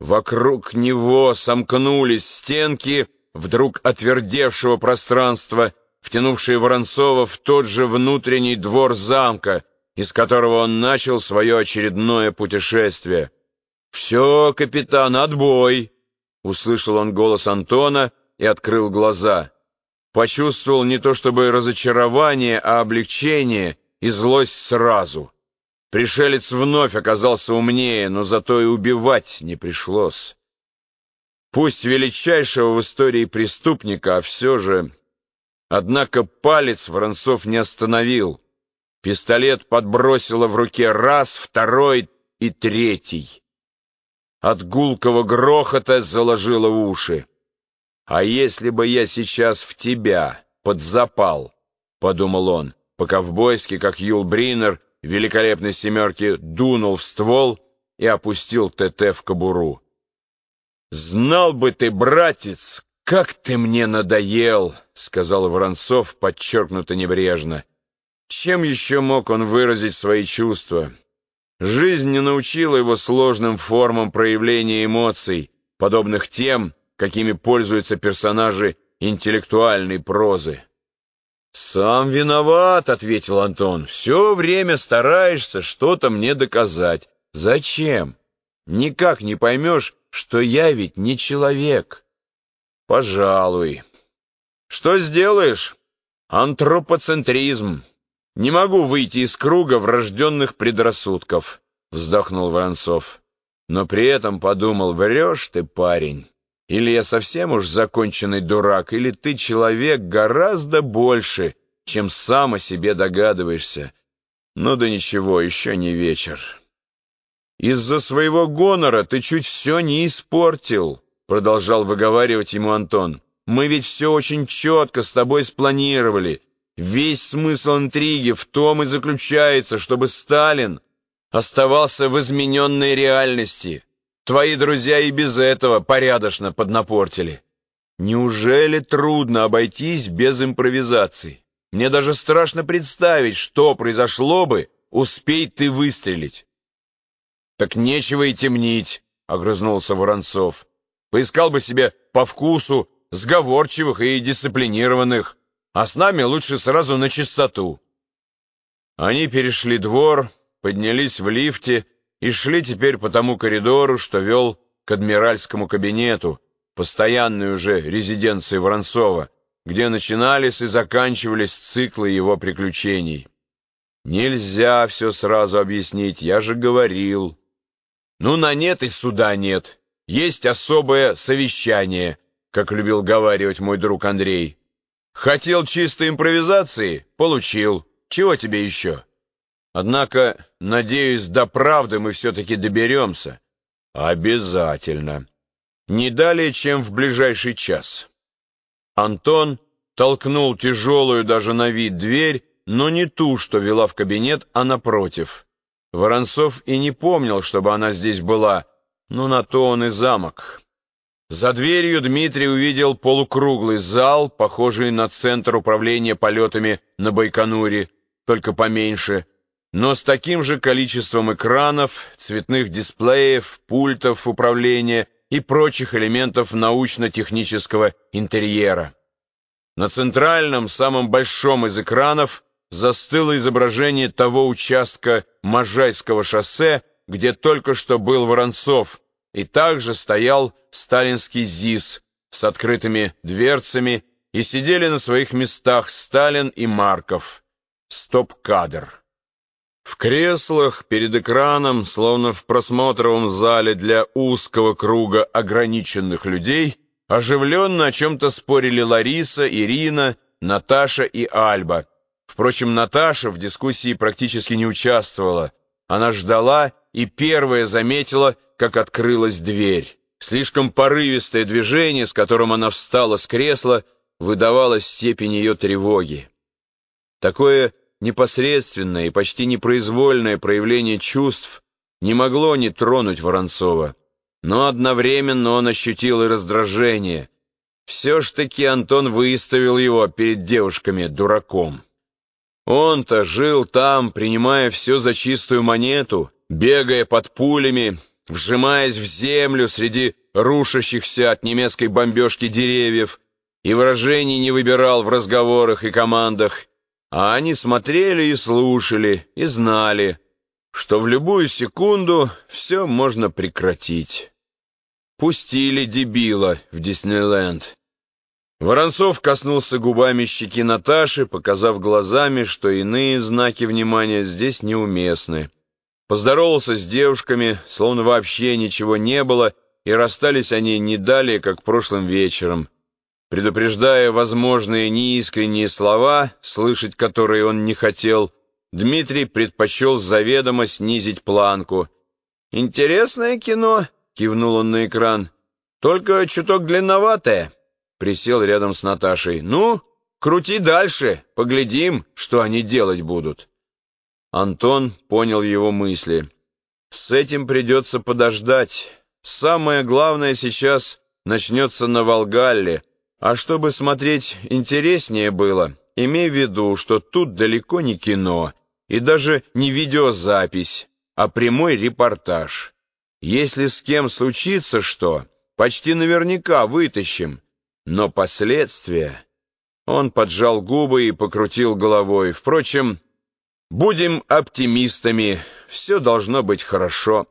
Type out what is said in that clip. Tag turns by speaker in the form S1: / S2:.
S1: Вокруг него сомкнулись стенки вдруг отвердевшего пространства, втянувшие Воронцова в тот же внутренний двор замка, из которого он начал свое очередное путешествие. «Все, капитан, отбой!» — услышал он голос Антона и открыл глаза. Почувствовал не то чтобы разочарование, а облегчение и злость сразу. Пришелец вновь оказался умнее, но зато и убивать не пришлось. Пусть величайшего в истории преступника, а все же... Однако палец Воронцов не остановил. Пистолет подбросило в руке раз, второй и третий. От гулкого грохота заложило уши. «А если бы я сейчас в тебя подзапал?» — подумал он, по-ковбойски, как Юл Бринер, великолепной семерки, дунул в ствол и опустил ТТ в кобуру. «Знал бы ты, братец, как ты мне надоел!» — сказал Воронцов подчеркнуто небрежно. Чем еще мог он выразить свои чувства? Жизнь не научила его сложным формам проявления эмоций, подобных тем, какими пользуются персонажи интеллектуальной прозы. «Сам виноват», — ответил Антон. «Все время стараешься что-то мне доказать. Зачем? Никак не поймешь, что я ведь не человек». «Пожалуй». «Что сделаешь? Антропоцентризм. Не могу выйти из круга врожденных предрассудков», — вздохнул Воронцов. Но при этом подумал, врешь ты, парень. Или я совсем уж законченный дурак, или ты человек гораздо больше, чем сам о себе догадываешься. Ну да ничего, еще не вечер. Из-за своего гонора ты чуть все не испортил, продолжал выговаривать ему Антон. Мы ведь все очень четко с тобой спланировали. Весь смысл интриги в том и заключается, чтобы Сталин оставался в измененной реальности. Твои друзья и без этого порядочно поднапортили. Неужели трудно обойтись без импровизаций? Мне даже страшно представить, что произошло бы, успей ты выстрелить. Так нечего и темнить, огрызнулся Воронцов. Поискал бы себе по вкусу сговорчивых и дисциплинированных, а с нами лучше сразу на чистоту. Они перешли двор, поднялись в лифте и шли теперь по тому коридору, что вел к адмиральскому кабинету, постоянной уже резиденции Воронцова, где начинались и заканчивались циклы его приключений. Нельзя все сразу объяснить, я же говорил. Ну, на нет и суда нет. Есть особое совещание, как любил говаривать мой друг Андрей. Хотел чистой импровизации? Получил. Чего тебе еще? Однако, надеюсь, до правды мы все-таки доберемся. Обязательно. Не далее, чем в ближайший час. Антон толкнул тяжелую даже на вид дверь, но не ту, что вела в кабинет, а напротив. Воронцов и не помнил, чтобы она здесь была, но на то он и замок. За дверью Дмитрий увидел полукруглый зал, похожий на центр управления полетами на Байконуре, только поменьше, но с таким же количеством экранов, цветных дисплеев, пультов управления и прочих элементов научно-технического интерьера. На центральном, самом большом из экранов застыло изображение того участка Можайского шоссе, где только что был Воронцов, и также стоял сталинский ЗИС с открытыми дверцами, и сидели на своих местах Сталин и Марков. Стоп-кадр. В креслах перед экраном, словно в просмотровом зале для узкого круга ограниченных людей, оживленно о чем-то спорили Лариса, Ирина, Наташа и Альба. Впрочем, Наташа в дискуссии практически не участвовала. Она ждала и первая заметила, как открылась дверь. Слишком порывистое движение, с которым она встала с кресла, выдавало степень ее тревоги. Такое непосредственное и почти непроизвольное проявление чувств не могло не тронуть Воронцова. Но одновременно он ощутил и раздражение. Все ж таки Антон выставил его перед девушками дураком. Он-то жил там, принимая все за чистую монету, бегая под пулями, вжимаясь в землю среди рушащихся от немецкой бомбежки деревьев, и выражений не выбирал в разговорах и командах, а они смотрели и слушали, и знали, что в любую секунду все можно прекратить. Пустили дебила в Диснейленд. Воронцов коснулся губами щеки Наташи, показав глазами, что иные знаки внимания здесь неуместны. Поздоровался с девушками, словно вообще ничего не было, и расстались они не далее, как прошлым вечером. Предупреждая возможные неискренние слова, слышать которые он не хотел, Дмитрий предпочел заведомо снизить планку. «Интересное кино», — кивнул он на экран, — «только чуток длинноватое» присел рядом с Наташей. «Ну, крути дальше, поглядим, что они делать будут». Антон понял его мысли. «С этим придется подождать. Самое главное сейчас начнется на Волгалле, а чтобы смотреть интереснее было, имей в виду, что тут далеко не кино и даже не видеозапись, а прямой репортаж. Если с кем случится что, почти наверняка вытащим». Но последствия... Он поджал губы и покрутил головой. Впрочем, будем оптимистами, все должно быть хорошо.